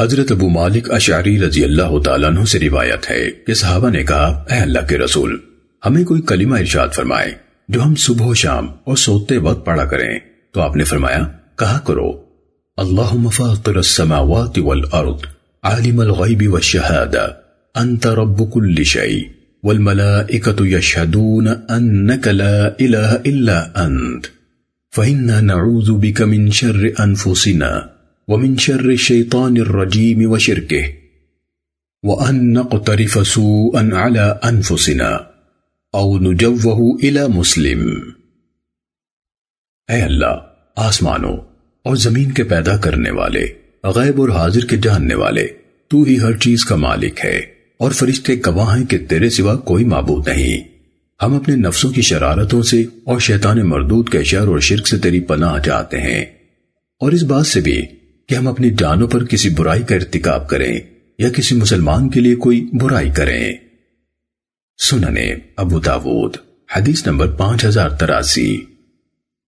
حضرت ابو مالک اشعری رضی اللہ تعالیٰ عنہ سے روایت ہے کہ صحابہ نے کہا، اے اللہ کے رسول، ہمیں کوئی کلمہ ارشاد فرمائے جو ہم صبح و شام اور سوتے وقت پڑھا کریں۔ تو آپ نے فرمایا، کہا کرو، اللہم فاطر السماوات والارض، عالم الغیب والشہادہ، انت رب کل شئی والملائکة یشہدون انک لا الہ الا انت، فإنا نعوذ بك من شر انفسنا۔ ومن شر الشيطان الرجيم وشركه، وأن نقترف سوءا على أنفسنا أو نجوه إلى مسلم۔ اے اللہ، آسمانوں اور زمین کے پیدا کرنے والے، غیب اور حاضر کے جاننے والے، تو ہی ہر چیز کا مالک ہے، اور فرشتے گواہ ہیں کہ تیرے سوا کوئی معبود نہیں۔ ہم اپنے نفسوں کی شرارتوں سے اور شیطان مردود کے شر اور شرک سے تیری پناہ چاہتے ہیں۔ اور اس بات سے بھی کہ ہم اپنی جانوں پر کسی برائی کا ارتکاب کریں یا کسی مسلمان کے لیے کوئی برائی کریں۔ سننے ابو داود، حدیث نمبر پانچ ہزار تراسی۔